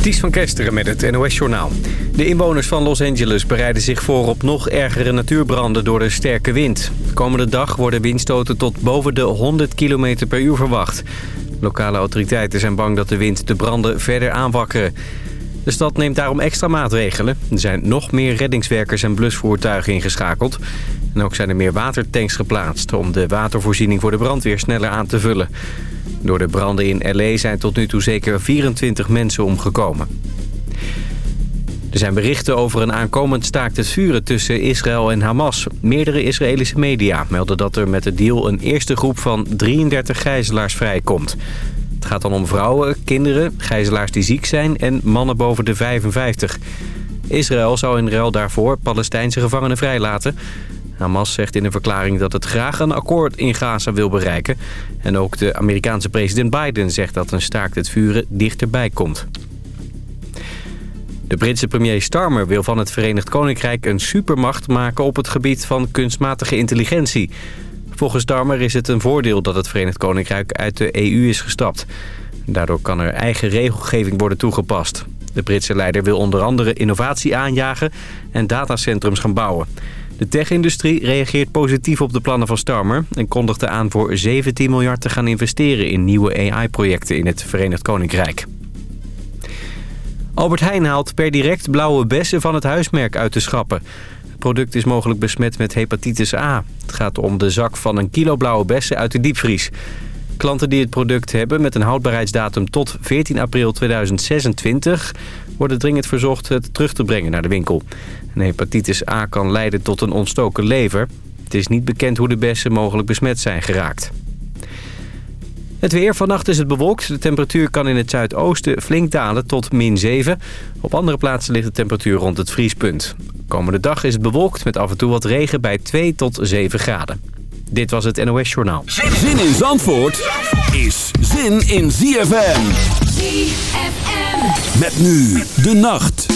Ties van Kesteren met het NOS-journaal. De inwoners van Los Angeles bereiden zich voor op nog ergere natuurbranden door de sterke wind. De komende dag worden windstoten tot boven de 100 km per uur verwacht. Lokale autoriteiten zijn bang dat de wind de branden verder aanwakkeren. De stad neemt daarom extra maatregelen. Er zijn nog meer reddingswerkers en blusvoertuigen ingeschakeld. En ook zijn er meer watertanks geplaatst... om de watervoorziening voor de brandweer sneller aan te vullen. Door de branden in L.A. zijn tot nu toe zeker 24 mensen omgekomen. Er zijn berichten over een aankomend staakt het vuren tussen Israël en Hamas. Meerdere Israëlische media melden dat er met de deal een eerste groep van 33 gijzelaars vrijkomt. Het gaat dan om vrouwen, kinderen, gijzelaars die ziek zijn en mannen boven de 55. Israël zou in ruil daarvoor Palestijnse gevangenen vrijlaten. Hamas zegt in een verklaring dat het graag een akkoord in Gaza wil bereiken. En ook de Amerikaanse president Biden zegt dat een staakt het vuren dichterbij komt. De Britse premier Starmer wil van het Verenigd Koninkrijk een supermacht maken op het gebied van kunstmatige intelligentie. Volgens Starmer is het een voordeel dat het Verenigd Koninkrijk uit de EU is gestapt. Daardoor kan er eigen regelgeving worden toegepast. De Britse leider wil onder andere innovatie aanjagen en datacentrums gaan bouwen. De tech-industrie reageert positief op de plannen van Starmer... en kondigde aan voor 17 miljard te gaan investeren in nieuwe AI-projecten in het Verenigd Koninkrijk. Albert Heijn haalt per direct blauwe bessen van het huismerk uit de schappen. Het product is mogelijk besmet met hepatitis A. Het gaat om de zak van een kilo blauwe bessen uit de diepvries. Klanten die het product hebben met een houdbaarheidsdatum tot 14 april 2026... worden dringend verzocht het terug te brengen naar de winkel. Hepatitis A kan leiden tot een ontstoken lever. Het is niet bekend hoe de bessen mogelijk besmet zijn geraakt. Het weer. Vannacht is het bewolkt. De temperatuur kan in het zuidoosten flink dalen tot min 7. Op andere plaatsen ligt de temperatuur rond het vriespunt. Komende dag is het bewolkt met af en toe wat regen bij 2 tot 7 graden. Dit was het NOS Journaal. Zin in Zandvoort is zin in ZFM. ZFM. Met nu de nacht.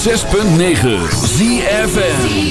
106.9 ZFN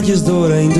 plaatjes doorheen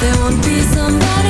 There won't be somebody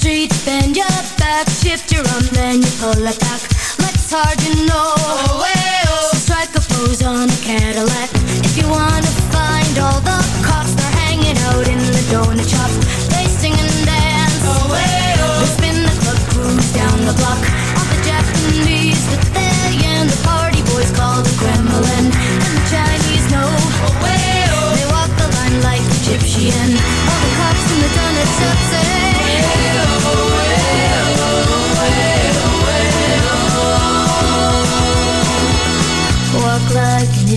street, bend your back, shift your arm, then you pull it back. Let's hard, you know. Oh, so strike a pose on a Cadillac. If you wanna find all the cops, they're hanging out in the donut shops. They sing and dance. Oh, they spin the club, cruise down the block. All the Japanese they and the party boys call the Kremlin. And the Chinese know. Oh, they walk the line like Egyptian. All the cops in the donut shops